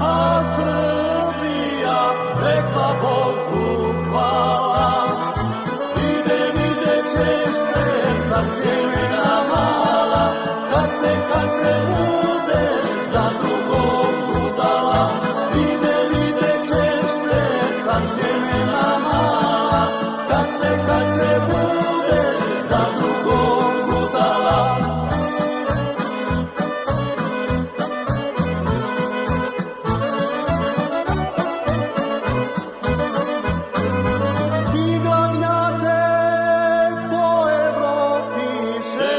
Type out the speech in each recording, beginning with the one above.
a Srbija rekla Bogu hvala.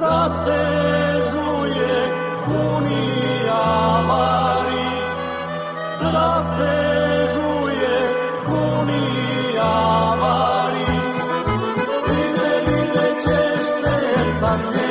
rastežuje Unija Mari, rastežuje Unija Mari. Vide, vide ćeš se sa svijetom,